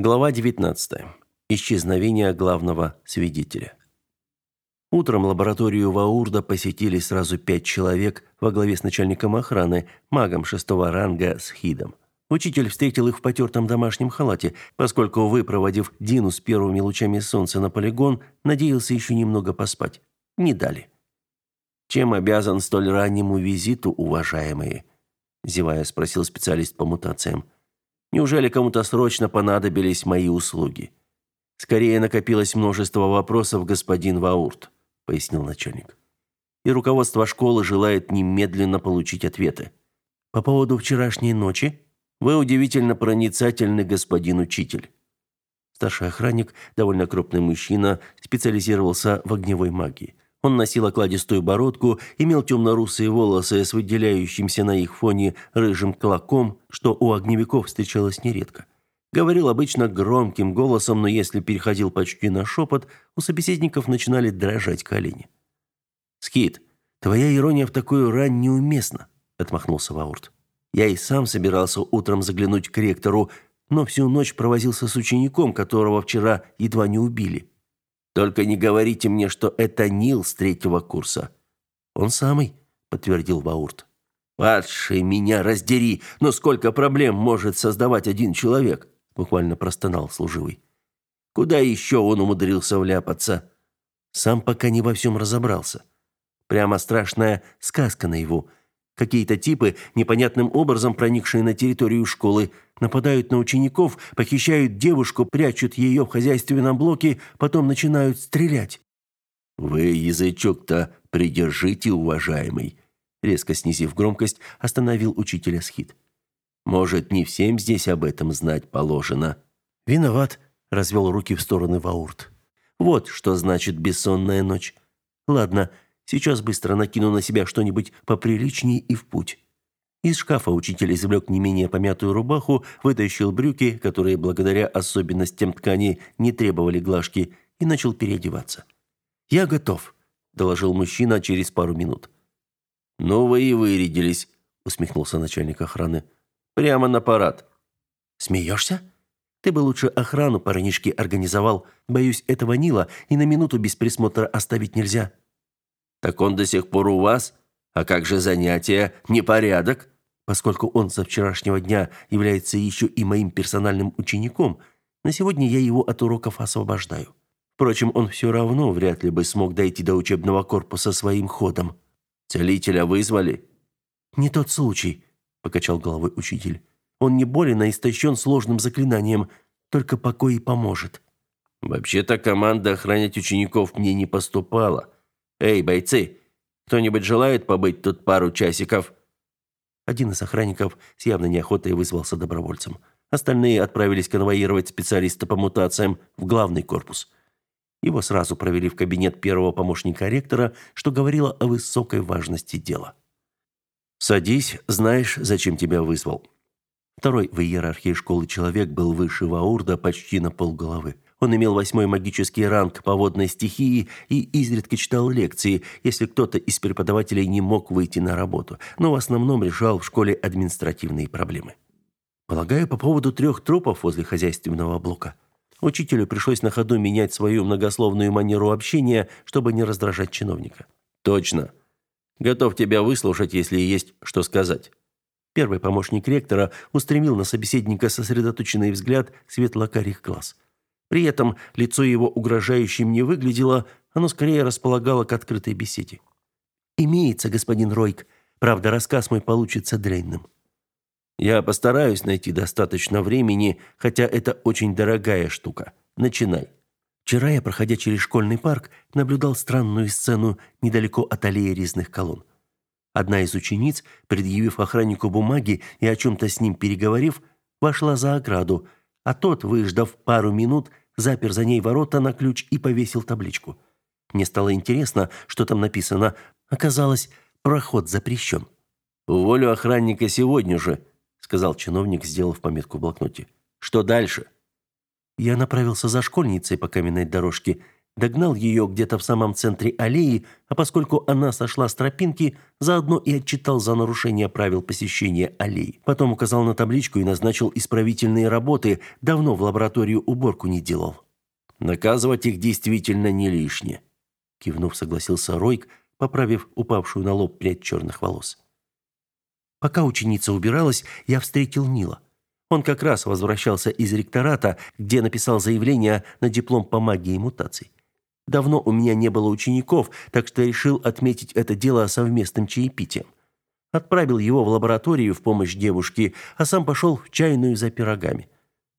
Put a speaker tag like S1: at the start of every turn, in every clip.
S1: Глава 19. Исчезновение главного свидетеля. Утром лабораторию Ваурда посетили сразу пять человек во главе с начальником охраны, магом шестого ранга с Хидом. Учитель встретил их в потертом домашнем халате, поскольку, выпроводив Дину с первыми лучами солнца на полигон, надеялся еще немного поспать. Не дали. «Чем обязан столь раннему визиту, уважаемые?» – зевая спросил специалист по мутациям. Неужели кому-то срочно понадобились мои услуги? Скорее накопилось множество вопросов, господин Ваурт, пояснил начальник. И руководство школы желает немедленно получить ответы. По поводу вчерашней ночи вы удивительно проницательный господин учитель. Старший охранник, довольно крупный мужчина, специализировался в огневой магии. Он носил окладистую бородку, имел темно-русые волосы с выделяющимся на их фоне рыжим клоком, что у огневиков встречалось нередко. Говорил обычно громким голосом, но если переходил почти на шепот, у собеседников начинали дрожать колени. «Скит, твоя ирония в такую рань неуместна», — отмахнулся Ваурт. «Я и сам собирался утром заглянуть к ректору, но всю ночь провозился с учеником, которого вчера едва не убили. Только не говорите мне, что это Нил с третьего курса. Он самый, подтвердил Баурт. Падший меня раздери, но сколько проблем может создавать один человек, буквально простонал служивый. Куда еще он умудрился вляпаться? Сам пока не во всем разобрался. Прямо страшная сказка на его. Какие-то типы, непонятным образом проникшие на территорию школы, нападают на учеников, похищают девушку, прячут ее в хозяйственном блоке, потом начинают стрелять. «Вы язычок-то придержите, уважаемый», резко снизив громкость, остановил учителя Схит. «Может, не всем здесь об этом знать положено?» «Виноват», — развел руки в стороны Ваурт. «Вот что значит бессонная ночь. Ладно, — Сейчас быстро накину на себя что-нибудь поприличнее и в путь. Из шкафа учитель извлек не менее помятую рубаху, вытащил брюки, которые благодаря особенностям ткани не требовали глажки, и начал переодеваться. «Я готов», – доложил мужчина через пару минут. «Ну вы и вырядились», – усмехнулся начальник охраны. «Прямо на парад». «Смеешься? Ты бы лучше охрану парнишки организовал. Боюсь, этого Нила и на минуту без присмотра оставить нельзя». Так он до сих пор у вас? А как же занятия? Непорядок? Поскольку он со вчерашнего дня является еще и моим персональным учеником, на сегодня я его от уроков освобождаю. Впрочем, он все равно вряд ли бы смог дойти до учебного корпуса своим ходом. Целителя вызвали? Не тот случай, покачал головой учитель. Он не болен, а истощен сложным заклинанием, только покой и поможет. Вообще-то команда охранять учеников мне не поступала. «Эй, бойцы, кто-нибудь желает побыть тут пару часиков?» Один из охранников с явной неохотой вызвался добровольцем. Остальные отправились конвоировать специалиста по мутациям в главный корпус. Его сразу провели в кабинет первого помощника ректора, что говорило о высокой важности дела. «Садись, знаешь, зачем тебя вызвал». Второй в иерархии школы человек был выше Ваурда почти на полголовы. Он имел восьмой магический ранг по водной стихии и изредка читал лекции, если кто-то из преподавателей не мог выйти на работу, но в основном решал в школе административные проблемы. Полагаю, по поводу трех трупов возле хозяйственного блока. Учителю пришлось на ходу менять свою многословную манеру общения, чтобы не раздражать чиновника. Точно. Готов тебя выслушать, если есть что сказать. Первый помощник ректора устремил на собеседника сосредоточенный взгляд светло-карих глаз – при этом лицо его угрожающим не выглядело, оно скорее располагало к открытой беседе. «Имеется, господин Ройк. Правда, рассказ мой получится длинным». «Я постараюсь найти достаточно времени, хотя это очень дорогая штука. Начинай». Вчера я, проходя через школьный парк, наблюдал странную сцену недалеко от аллеи резных колонн. Одна из учениц, предъявив охраннику бумаги и о чем-то с ним переговорив, вошла за ограду, а тот, выждав пару минут, запер за ней ворота на ключ и повесил табличку. Мне стало интересно, что там написано. Оказалось, проход запрещен. «Уволю охранника сегодня же», — сказал чиновник, сделав пометку в блокноте. «Что дальше?» Я направился за школьницей по каменной дорожке. Догнал ее где-то в самом центре аллеи, а поскольку она сошла с тропинки, заодно и отчитал за нарушение правил посещения аллеи. Потом указал на табличку и назначил исправительные работы, давно в лабораторию уборку не делал. Наказывать их действительно не лишнее, кивнув, согласился Ройк, поправив упавшую на лоб прядь черных волос. Пока ученица убиралась, я встретил Нила. Он как раз возвращался из ректората, где написал заявление на диплом по магии мутаций. Давно у меня не было учеников, так что решил отметить это дело совместным чаепитием. Отправил его в лабораторию в помощь девушке, а сам пошел в чайную за пирогами.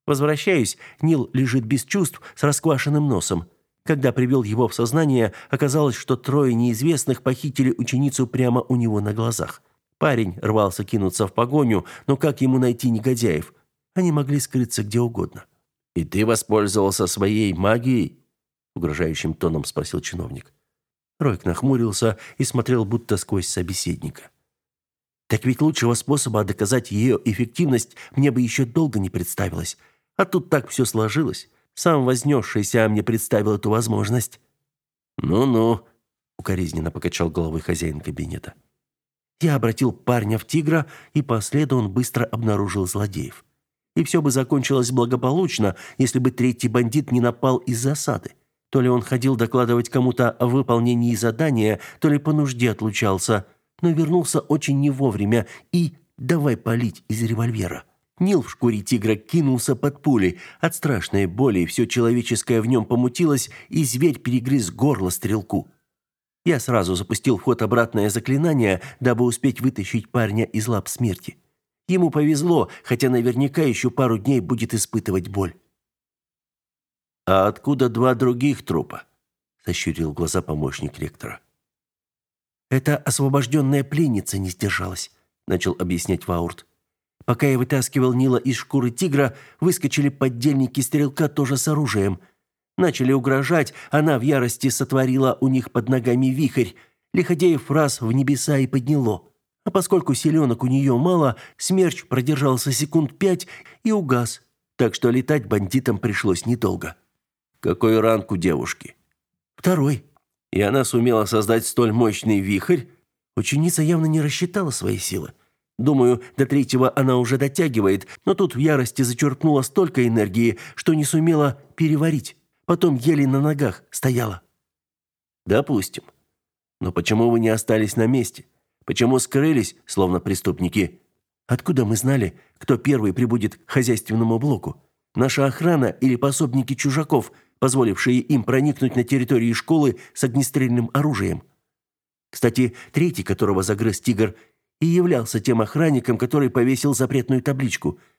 S1: Возвращаюсь, Нил лежит без чувств с расквашенным носом. Когда привел его в сознание, оказалось, что трое неизвестных похитили ученицу прямо у него на глазах. Парень рвался кинуться в погоню, но как ему найти негодяев? Они могли скрыться где угодно. «И ты воспользовался своей магией?» Угрожающим тоном спросил чиновник. Ройк нахмурился и смотрел будто сквозь собеседника. Так ведь лучшего способа доказать ее эффективность мне бы еще долго не представилось. А тут так все сложилось. Сам вознесшийся мне представил эту возможность. «Ну-ну», — укоризненно покачал головой хозяин кабинета. Я обратил парня в тигра, и по он быстро обнаружил злодеев. И все бы закончилось благополучно, если бы третий бандит не напал из засады. То ли он ходил докладывать кому-то о выполнении задания, то ли по нужде отлучался, но вернулся очень не вовремя и давай палить из револьвера. Нил в шкуре тигра кинулся под пули. От страшной боли все человеческое в нем помутилось, и зверь перегрыз горло стрелку. Я сразу запустил в ход обратное заклинание, дабы успеть вытащить парня из лап смерти. Ему повезло, хотя наверняка еще пару дней будет испытывать боль. «А откуда два других трупа?» – сощурил глаза помощник ректора. «Это освобожденная пленница не сдержалась», – начал объяснять Ваурт. «Пока я вытаскивал Нила из шкуры тигра, выскочили поддельники стрелка тоже с оружием. Начали угрожать, она в ярости сотворила у них под ногами вихрь. Лиходеев раз в небеса и подняло. А поскольку селенок у нее мало, смерч продержался секунд пять и угас. Так что летать бандитам пришлось недолго. Какой ранг у девушки? Второй. И она сумела создать столь мощный вихрь? Ученица явно не рассчитала свои силы. Думаю, до третьего она уже дотягивает, но тут в ярости зачерпнула столько энергии, что не сумела переварить. Потом еле на ногах стояла. Допустим. Но почему вы не остались на месте? Почему скрылись, словно преступники? Откуда мы знали, кто первый прибудет к хозяйственному блоку? Наша охрана или пособники чужаков, позволившие им проникнуть на территорию школы с огнестрельным оружием? Кстати, третий, которого загрыз тигр, и являлся тем охранником, который повесил запретную табличку –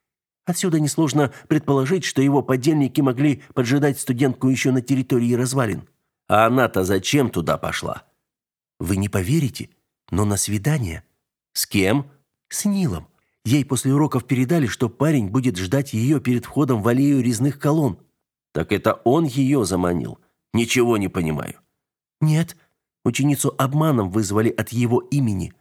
S1: Отсюда несложно предположить, что его подельники могли поджидать студентку еще на территории развалин. А она-то зачем туда пошла? Вы не поверите, но на свидание. С кем? С Нилом. Ей после уроков передали, что парень будет ждать ее перед входом в аллею резных колонн. Так это он ее заманил. Ничего не понимаю. Нет, ученицу обманом вызвали от его имени.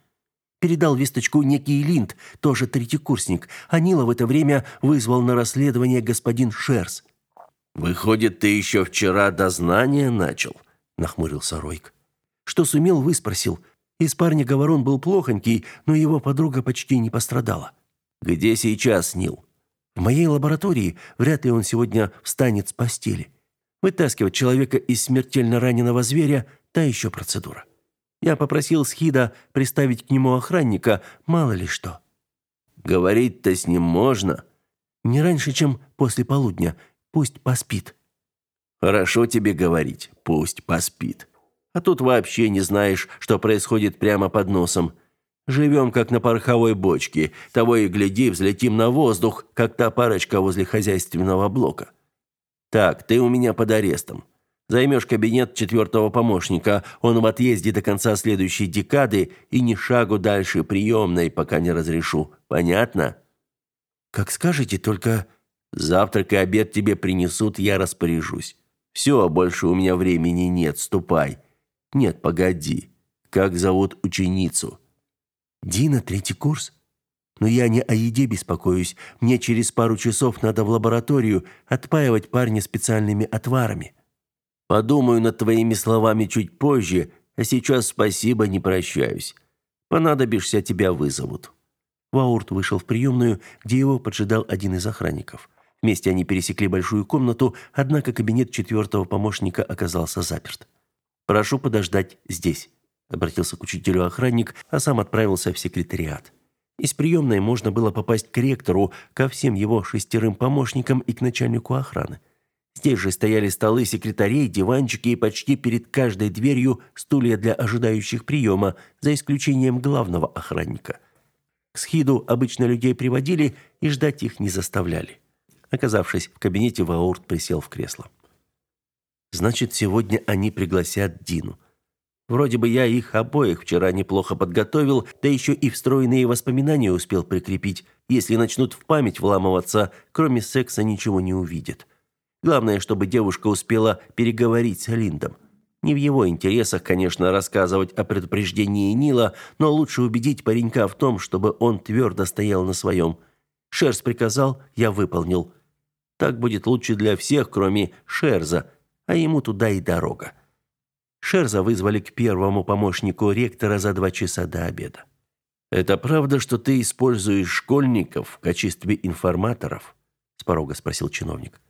S1: Передал весточку некий Линд, тоже третьекурсник, а Нила в это время вызвал на расследование господин Шерс. «Выходит, ты еще вчера дознание начал?» – нахмурился Ройк. «Что сумел, выспросил. Из парня говорон был плохонький, но его подруга почти не пострадала». «Где сейчас Нил?» «В моей лаборатории. Вряд ли он сегодня встанет с постели. Вытаскивать человека из смертельно раненого зверя – та еще процедура». Я попросил Схида приставить к нему охранника, мало ли что. Говорить-то с ним можно. Не раньше, чем после полудня. Пусть поспит. Хорошо тебе говорить. Пусть поспит. А тут вообще не знаешь, что происходит прямо под носом. Живем как на пороховой бочке. Того и гляди, взлетим на воздух, как та парочка возле хозяйственного блока. Так, ты у меня под арестом. Займешь кабинет четвертого помощника. Он в отъезде до конца следующей декады и ни шагу дальше приемной, пока не разрешу. Понятно? Как скажете, только завтрак и обед тебе принесут, я распоряжусь. Все, больше у меня времени нет, ступай. Нет, погоди. Как зовут ученицу? Дина, третий курс. Но я не о еде беспокоюсь. Мне через пару часов надо в лабораторию отпаивать парня специальными отварами. Подумаю над твоими словами чуть позже, а сейчас спасибо, не прощаюсь. Понадобишься, тебя вызовут».
S2: Ваурт вышел в приемную, где его поджидал один из охранников. Вместе они пересекли большую комнату, однако кабинет четвертого помощника оказался заперт. «Прошу подождать здесь», — обратился к учителю охранник, а сам отправился в секретариат. Из приемной можно было попасть к ректору, ко всем его шестерым помощникам и к начальнику охраны. Здесь же стояли столы секретарей, диванчики и почти перед каждой дверью стулья для ожидающих приема, за исключением главного охранника. К схиду обычно людей приводили и ждать их не заставляли. Оказавшись в кабинете, Ваурт присел в кресло. Значит, сегодня они пригласят Дину. Вроде бы я их обоих вчера неплохо подготовил, да еще и встроенные воспоминания успел прикрепить. Если начнут в память вламываться, кроме секса ничего не увидят. Главное, чтобы девушка успела переговорить с Линдом. Не в его интересах, конечно, рассказывать о предупреждении Нила, но лучше убедить паренька в том, чтобы он твердо стоял на своем. Шерс приказал, я выполнил. Так будет лучше для всех, кроме Шерза, а ему туда и дорога. Шерза вызвали к первому помощнику ректора за два часа до обеда. «Это правда, что ты используешь школьников в качестве информаторов?» – с порога спросил чиновник.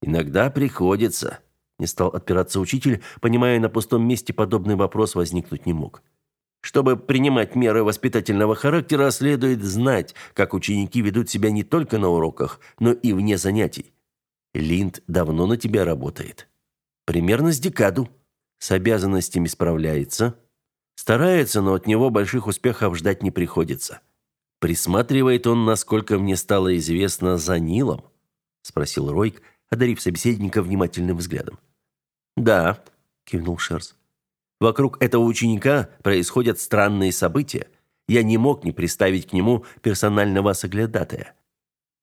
S2: «Иногда приходится», – не стал отпираться учитель, понимая, на пустом месте подобный вопрос возникнуть не мог. Чтобы принимать меры воспитательного характера, следует знать, как ученики ведут себя не только на уроках, но и вне занятий. Линд давно на тебя работает. Примерно с декаду. С обязанностями справляется. Старается, но от него больших успехов ждать не приходится. Присматривает он, насколько мне стало известно, за Нилом? Спросил Ройк, одарив собеседника внимательным взглядом. «Да», – кивнул Шерс. Вокруг этого ученика происходят странные события. Я не мог не приставить к нему персонального соглядатая.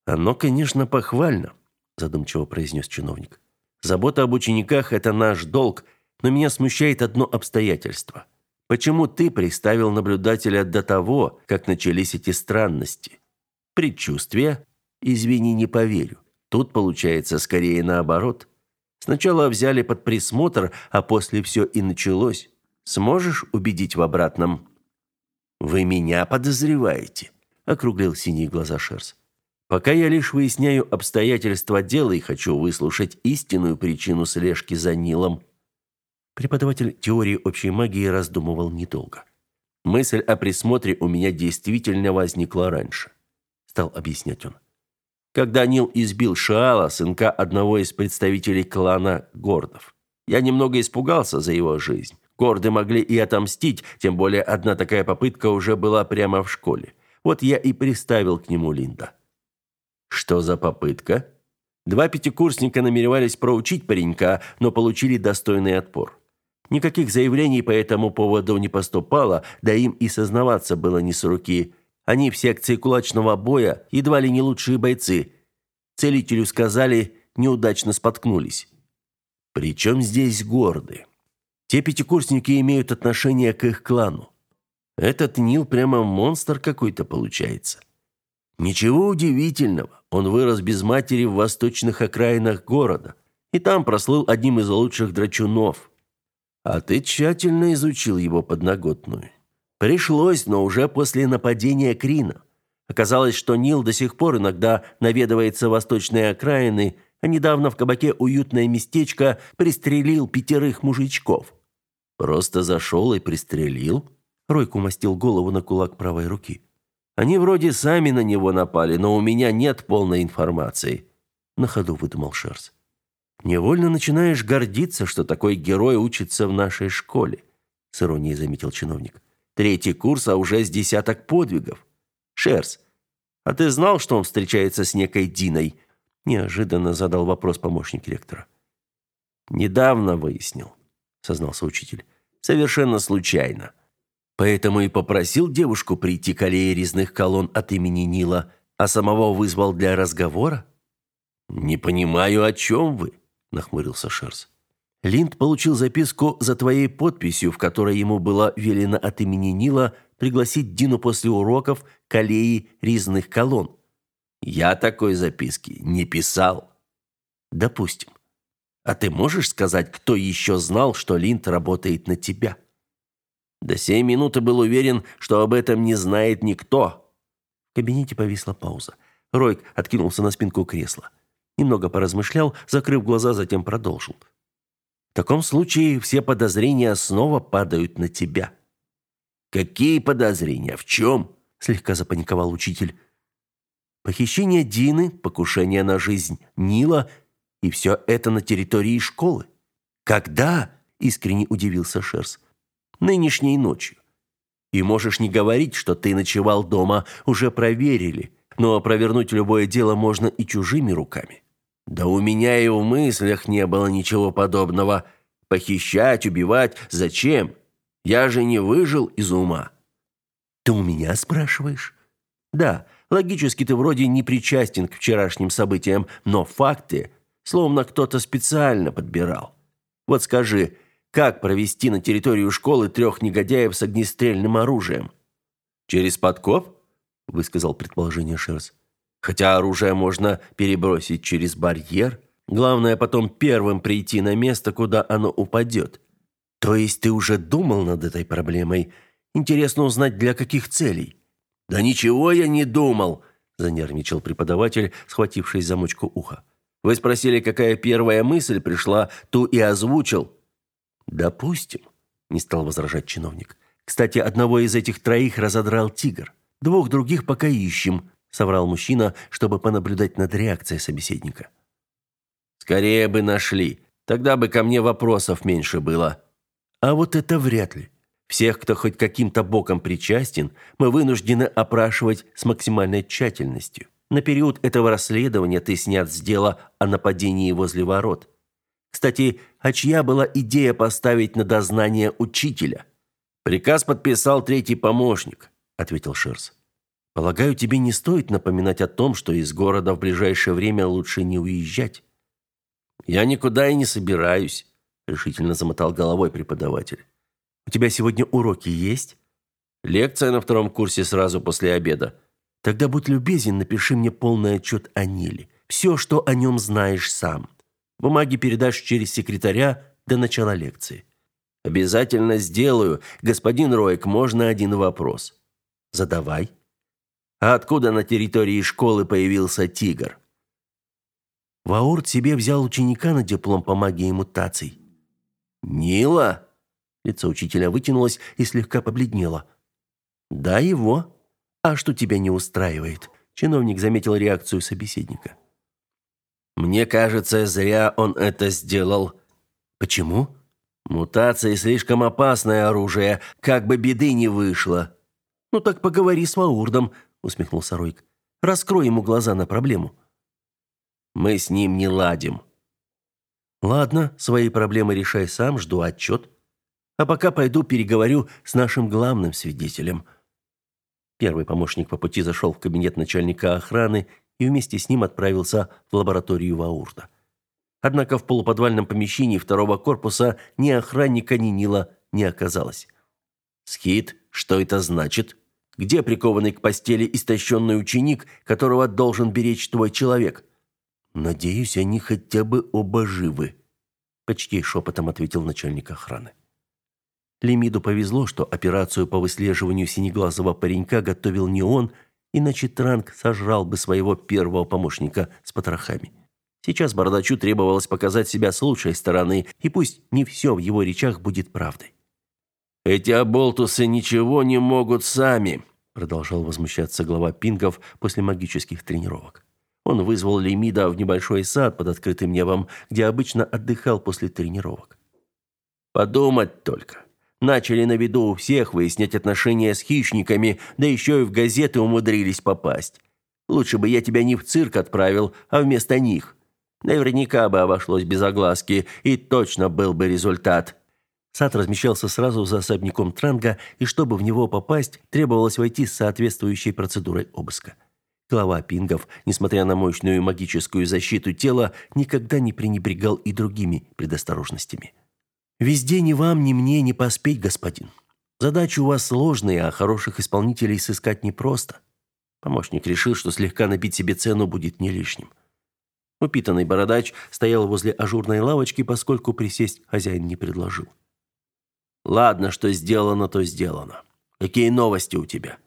S2: Оно, конечно, похвально, задумчиво произнес чиновник. Забота об учениках это наш долг, но меня смущает одно обстоятельство. Почему ты приставил наблюдателя до того, как начались эти странности? Предчувствие? Извини, не поверю. Тут получается скорее наоборот. Сначала взяли под присмотр, а после все и началось. Сможешь убедить в обратном? Вы меня подозреваете, округлил синие глаза Шерс. Пока я лишь выясняю обстоятельства дела и хочу выслушать истинную причину слежки за Нилом. Преподаватель теории общей магии раздумывал недолго. Мысль о присмотре у меня действительно возникла раньше, стал объяснять он. Когда Нил избил Шаала, сынка одного из представителей клана Гордов. Я немного испугался за его жизнь. Горды могли и отомстить, тем более одна такая попытка уже была прямо в школе. Вот я и приставил к нему Линда. Что за попытка? Два пятикурсника намеревались проучить паренька, но получили достойный отпор. Никаких заявлений по этому поводу не поступало, да им и сознаваться было не с руки. Они в секции кулачного боя едва ли не лучшие бойцы. Целителю сказали, неудачно споткнулись. Причем здесь горды? Те пятикурсники имеют отношение к их клану. Этот Нил прямо монстр какой-то получается. Ничего удивительного, он вырос без матери в восточных окраинах города и там прослыл одним из лучших драчунов. А ты тщательно изучил его подноготную. Пришлось, но уже после нападения Крина. Оказалось, что Нил до сих пор иногда наведывается в восточные окраины, а недавно в кабаке «Уютное местечко» пристрелил пятерых мужичков. Просто зашел и пристрелил. Ройк умастил голову на кулак правой руки. Они вроде сами на него напали, но у меня нет полной информации. На ходу выдумал Шерс. Невольно начинаешь гордиться, что такой герой учится в нашей школе, с иронией заметил чиновник. Третий курс, а уже с десяток подвигов. Шерс, а ты знал, что он встречается с некой Диной? Неожиданно задал вопрос помощник ректора. Недавно выяснил сознался учитель. Совершенно случайно. Поэтому и попросил девушку прийти к аллее резных колонн от имени Нила, а самого вызвал для разговора? Не понимаю, о чем вы, нахмурился Шерс. Линд получил записку за твоей подписью, в которой ему было велено от имени Нила пригласить Дину после уроков к аллее резных колонн. Я такой записки не писал. Допустим.
S1: А ты можешь сказать, кто еще знал, что Линд работает на тебя? До сей минуты был уверен, что об этом не знает никто.
S2: В кабинете повисла пауза. Ройк откинулся на спинку кресла. Немного поразмышлял, закрыв глаза, затем продолжил. В таком случае все подозрения снова падают на тебя.
S1: Какие подозрения? В чем?
S2: Слегка запаниковал учитель. Похищение Дины, покушение на жизнь Нила и все это на территории школы. Когда? Искренне удивился Шерс. Нынешней ночью. И можешь не говорить, что ты ночевал дома, уже проверили. Но провернуть любое дело можно и чужими руками.
S1: Да у меня и в мыслях не было ничего подобного. Похищать, убивать зачем? Я же не выжил из ума.
S2: Ты у меня спрашиваешь? Да, логически ты вроде не причастен к вчерашним событиям, но факты словно кто-то специально подбирал. Вот скажи, как провести на территорию школы трех негодяев с огнестрельным оружием?
S1: Через подкоп? высказал предположение Шерс. Хотя оружие можно перебросить через барьер, главное потом первым прийти на место, куда оно упадет.
S2: То есть ты уже думал над этой проблемой? Интересно узнать, для каких целей?
S1: Да ничего я не думал,
S2: занервничал преподаватель, схватившись за мочку уха.
S1: Вы спросили, какая первая мысль пришла, ту и озвучил.
S2: Допустим, не стал возражать чиновник. Кстати, одного из этих троих разодрал тигр. Двух других пока ищем соврал мужчина, чтобы понаблюдать над реакцией собеседника.
S1: Скорее бы нашли, тогда бы ко мне вопросов меньше было.
S2: А вот это вряд ли. Всех, кто хоть каким-то боком причастен, мы вынуждены опрашивать с максимальной тщательностью. На период этого расследования ты снят с дела о нападении возле ворот. Кстати, а чья была идея поставить на дознание учителя?
S1: Приказ подписал третий помощник, ответил Шерс.
S2: Полагаю, тебе не стоит напоминать о том, что из города в ближайшее время лучше не уезжать.
S1: Я никуда и не собираюсь, решительно замотал головой преподаватель.
S2: У тебя сегодня уроки есть?
S1: Лекция на втором курсе сразу после обеда.
S2: Тогда будь любезен, напиши мне полный отчет о Ниле. Все, что о нем знаешь сам. Бумаги передашь через секретаря до начала лекции.
S1: Обязательно сделаю. Господин Роек, можно один вопрос?
S2: Задавай.
S1: А откуда на территории школы появился тигр?
S2: Ваурт себе взял ученика на диплом по магии мутаций.
S1: Нила?
S2: Лицо учителя вытянулось и слегка побледнело. Да, его. А что тебя не устраивает? Чиновник заметил реакцию собеседника.
S1: Мне кажется, зря он это сделал.
S2: Почему?
S1: Мутации слишком опасное оружие, как бы беды не вышло.
S2: Ну так поговори с Ваурдом, усмехнулся Ройк. Раскрой ему глаза на проблему.
S1: Мы с ним не ладим.
S2: Ладно, свои проблемы решай сам, жду отчет. А пока пойду переговорю с нашим главным свидетелем. Первый помощник по пути зашел в кабинет начальника охраны и вместе с ним отправился в лабораторию Ваурта. Однако в полуподвальном помещении второго корпуса ни охранника, ни Нила не оказалось.
S1: «Скит, что это значит?» Где прикованный к постели истощенный ученик, которого должен беречь твой человек?
S2: Надеюсь, они хотя бы оба живы, почти шепотом ответил начальник охраны. Лемиду повезло, что операцию по выслеживанию синеглазого паренька готовил не он, иначе Транк сожрал бы своего первого помощника с потрохами. Сейчас бардачу требовалось показать себя с лучшей стороны, и пусть не все в его речах будет правдой.
S1: Эти оболтусы ничего не могут сами,
S2: продолжал возмущаться глава Пингов после магических тренировок. Он вызвал Лемида в небольшой сад под открытым небом, где обычно отдыхал после тренировок.
S1: Подумать только. Начали на виду у всех выяснять отношения с хищниками, да еще и в газеты умудрились попасть. Лучше бы я тебя не в цирк отправил, а вместо них. Наверняка бы обошлось без огласки, и точно был бы результат.
S2: Сад размещался сразу за особняком Транга, и чтобы в него попасть, требовалось войти с соответствующей процедурой обыска. Глава Пингов, несмотря на мощную магическую защиту тела, никогда не пренебрегал и другими предосторожностями. «Везде ни вам, ни мне не поспеть, господин. Задача у вас сложная, а хороших исполнителей сыскать непросто». Помощник решил, что слегка набить себе цену будет не лишним.
S1: Упитанный бородач стоял возле ажурной лавочки, поскольку присесть хозяин не предложил. Ладно, что сделано, то сделано. Какие новости у тебя?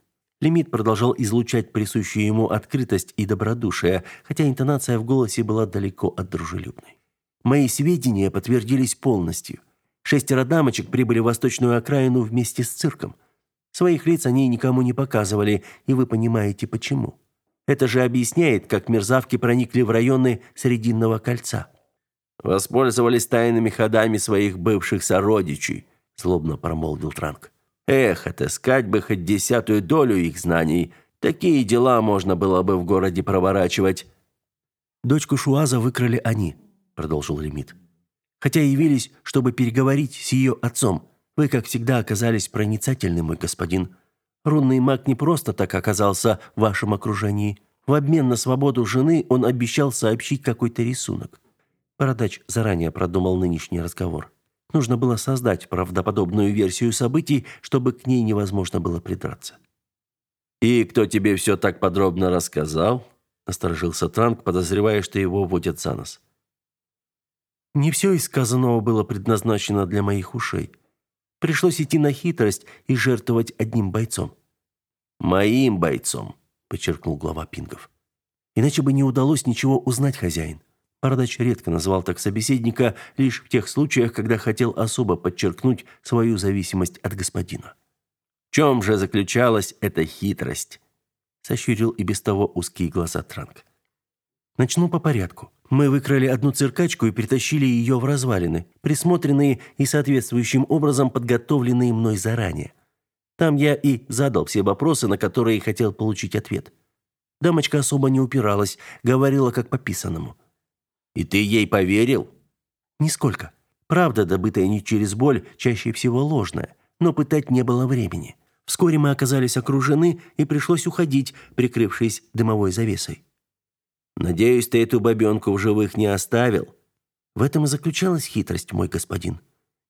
S1: Лимит продолжал излучать присущую ему открытость и добродушие, хотя интонация в голосе была далеко от дружелюбной. Мои сведения подтвердились полностью. Шестеро дамочек прибыли в восточную окраину вместе с цирком. Своих лиц они никому не показывали, и вы понимаете почему. Это же объясняет, как мерзавки проникли в районы Срединного кольца. Воспользовались тайными ходами своих бывших сородичей, злобно промолвил Транк. Эх, отыскать бы хоть десятую долю их знаний. Такие дела можно было бы в городе проворачивать.
S2: Дочку Шуаза выкрали они, продолжил Лимит. Хотя явились, чтобы переговорить с ее отцом. Вы, как всегда, оказались проницательны, мой господин. Рунный маг не просто так оказался в вашем окружении. В обмен на свободу жены он обещал сообщить какой-то рисунок. Бородач заранее продумал нынешний разговор. Нужно было создать правдоподобную версию событий, чтобы к ней невозможно было придраться.
S1: «И кто тебе все так подробно рассказал?» – насторожился Транк, подозревая, что его водят за нос.
S2: «Не все из сказанного было предназначено для моих ушей. Пришлось идти на хитрость и жертвовать одним бойцом.
S1: Моим бойцом, подчеркнул глава Пингов.
S2: Иначе бы не удалось ничего узнать, хозяин. Бородач редко называл так собеседника лишь в тех случаях, когда хотел особо подчеркнуть свою зависимость от господина.
S1: В чем же заключалась эта хитрость? Сощурил и без того узкие глаза Транк.
S2: Начну по порядку. Мы выкрали одну циркачку и притащили ее в развалины, присмотренные и соответствующим образом подготовленные мной заранее. Там я и задал все вопросы, на которые хотел получить ответ. Дамочка особо не упиралась, говорила как по писанному.
S1: «И ты ей поверил?»
S2: «Нисколько. Правда, добытая не через боль, чаще всего ложная, но пытать не было времени. Вскоре мы оказались окружены, и пришлось уходить, прикрывшись дымовой завесой.
S1: Надеюсь, ты эту бабенку в живых не оставил.
S2: В этом и заключалась хитрость, мой господин.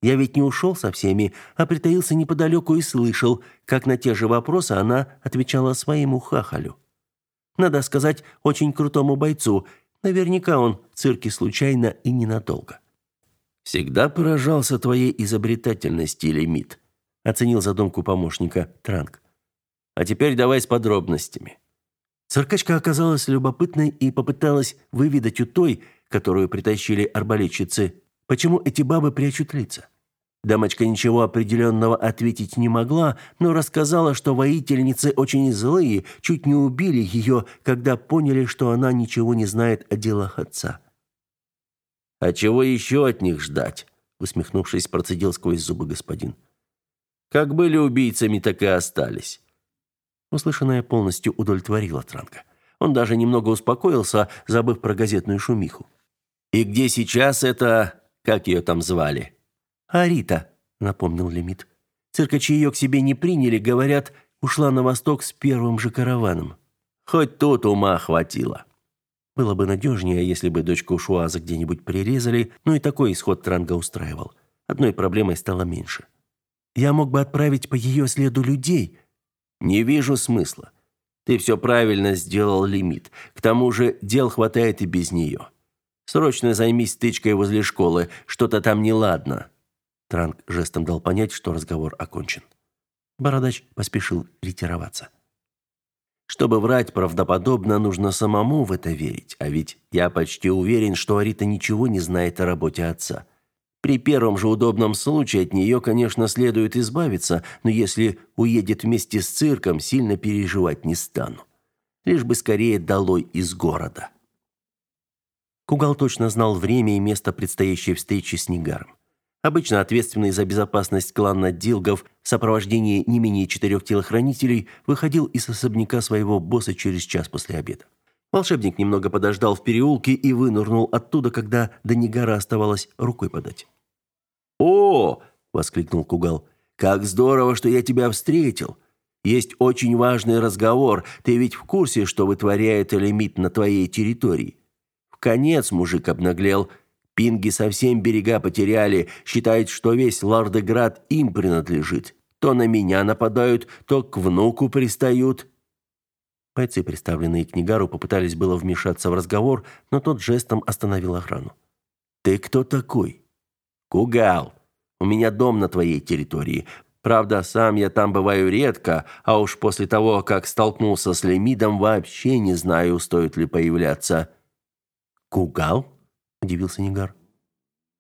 S2: Я ведь не ушел со всеми, а притаился неподалеку и слышал, как на те же вопросы она отвечала своему хахалю. Надо сказать, очень крутому бойцу. Наверняка он в цирке случайно и ненадолго.
S1: Всегда поражался твоей изобретательности, Лимит, оценил задумку помощника Транк. А теперь давай с подробностями.
S2: Циркачка оказалась любопытной и попыталась выведать у той, которую притащили арбалетчицы, почему эти бабы прячут лица. Дамочка ничего определенного ответить не могла, но рассказала, что воительницы очень злые, чуть не убили ее, когда поняли, что она ничего не знает о делах отца.
S1: «А чего еще от них ждать?» усмехнувшись, процедил сквозь зубы господин. «Как были убийцами, так и остались.
S2: Услышанное полностью удовлетворило Транка. Он даже немного успокоился, забыв про газетную шумиху.
S1: «И где сейчас это... как ее там звали?»
S2: «Арита», — напомнил Лимит. «Циркачи ее к себе не приняли, говорят, ушла на восток с первым же караваном».
S1: «Хоть тут ума хватило».
S2: Было бы надежнее, если бы дочку Шуаза где-нибудь прирезали, но и такой исход Транга устраивал. Одной проблемой стало меньше. «Я мог бы отправить по ее следу людей»,
S1: не вижу смысла. Ты все правильно сделал лимит. К тому же дел хватает и без нее. Срочно займись стычкой возле школы, что-то там неладно.
S2: Транк жестом дал понять, что разговор окончен. Бородач поспешил ретироваться.
S1: Чтобы врать правдоподобно, нужно самому в это верить, а ведь я почти уверен, что Арита ничего не знает о работе отца. При первом же удобном случае от нее, конечно, следует избавиться, но если уедет вместе с цирком, сильно переживать не стану. Лишь бы скорее долой из города.
S2: Кугал точно знал время и место предстоящей встречи с Нигаром. Обычно ответственный за безопасность клана Дилгов в сопровождении не менее четырех телохранителей выходил из особняка своего босса через час после обеда. Волшебник немного подождал в переулке и вынырнул оттуда, когда до Нигара оставалось рукой подать.
S1: «О!» – воскликнул Кугал. «Как здорово, что я тебя встретил! Есть очень важный разговор. Ты ведь в курсе, что вытворяет лимит на твоей территории?» В конец мужик обнаглел. Пинги совсем берега потеряли, считают, что весь Лардеград им принадлежит. То на меня нападают, то к внуку пристают.
S2: Бойцы, представленные к Нигару, попытались было вмешаться в разговор, но тот жестом остановил охрану.
S1: «Ты кто такой?» «Кугал. У меня дом на твоей территории. Правда, сам я там бываю редко, а уж после того, как столкнулся с Лемидом, вообще не знаю, стоит ли появляться».
S2: «Кугал?» – удивился Нигар.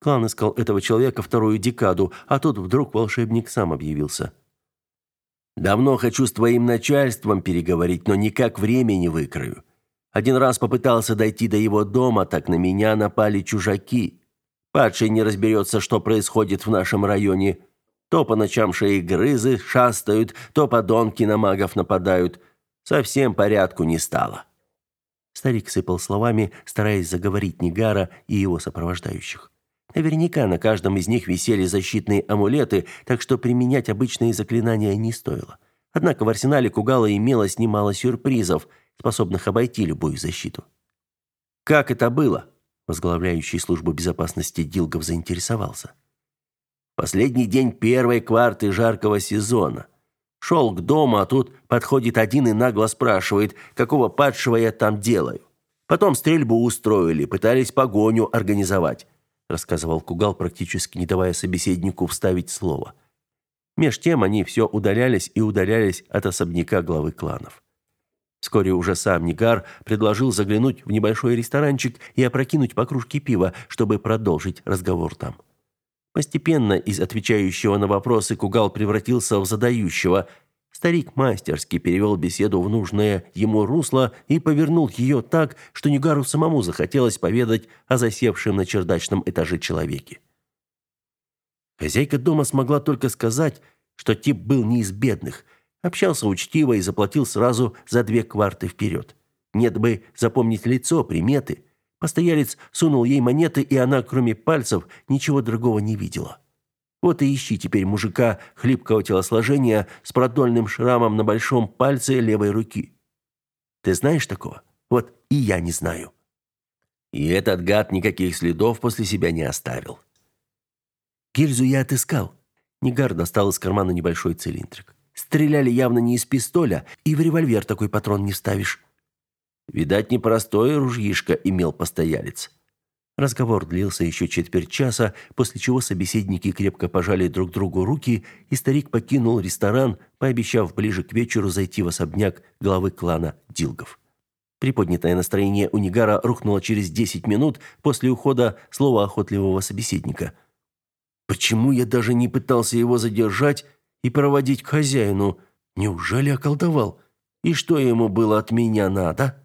S2: Клан искал этого человека вторую декаду, а тут вдруг волшебник сам объявился.
S1: «Давно хочу с твоим начальством переговорить, но никак времени выкрою. Один раз попытался дойти до его дома, так на меня напали чужаки. Падший не разберется, что происходит в нашем районе. То по ночам шеегрызы шастают, то подонки на магов нападают. Совсем порядку не стало».
S2: Старик сыпал словами, стараясь заговорить Нигара и его сопровождающих. Наверняка на каждом из них висели защитные амулеты, так что применять обычные заклинания не стоило. Однако в арсенале Кугала имелось немало сюрпризов, способных обойти любую защиту.
S1: «Как это было?»
S2: Возглавляющий службу безопасности Дилгов заинтересовался.
S1: «Последний день первой кварты жаркого сезона. Шел к дому, а тут подходит один и нагло спрашивает, какого падшего я там делаю. Потом стрельбу устроили, пытались погоню организовать
S2: рассказывал Кугал, практически не давая собеседнику вставить слово. Меж тем они все удалялись и удалялись от особняка главы кланов. Вскоре уже сам Нигар предложил заглянуть в небольшой ресторанчик и опрокинуть по кружке пива, чтобы продолжить разговор там. Постепенно из отвечающего на вопросы Кугал превратился в задающего – Старик мастерски перевел беседу в нужное ему русло и повернул ее так, что Нигару самому захотелось поведать о засевшем на чердачном этаже человеке. Хозяйка дома смогла только сказать, что тип был не из бедных, общался учтиво и заплатил сразу за две кварты вперед. Нет бы запомнить лицо, приметы. Постоялец сунул ей монеты, и она, кроме пальцев, ничего другого не видела. Вот и ищи теперь мужика хлипкого телосложения с продольным шрамом на большом пальце левой руки. Ты знаешь такого? Вот и я не знаю.
S1: И этот гад никаких следов после себя не оставил.
S2: Гильзу я отыскал. Нигар достал из кармана небольшой цилиндрик. Стреляли явно не из пистоля, и в револьвер такой патрон не вставишь.
S1: Видать, непростое ружьишко имел постоялец.
S2: Разговор длился еще четверть часа, после чего собеседники крепко пожали друг другу руки, и старик покинул ресторан, пообещав ближе к вечеру зайти в особняк главы клана Дилгов. Приподнятое настроение у Нигара рухнуло через 10 минут после ухода слова охотливого собеседника. «Почему я даже не пытался его задержать и проводить к хозяину? Неужели околдовал? И что ему было от меня надо?»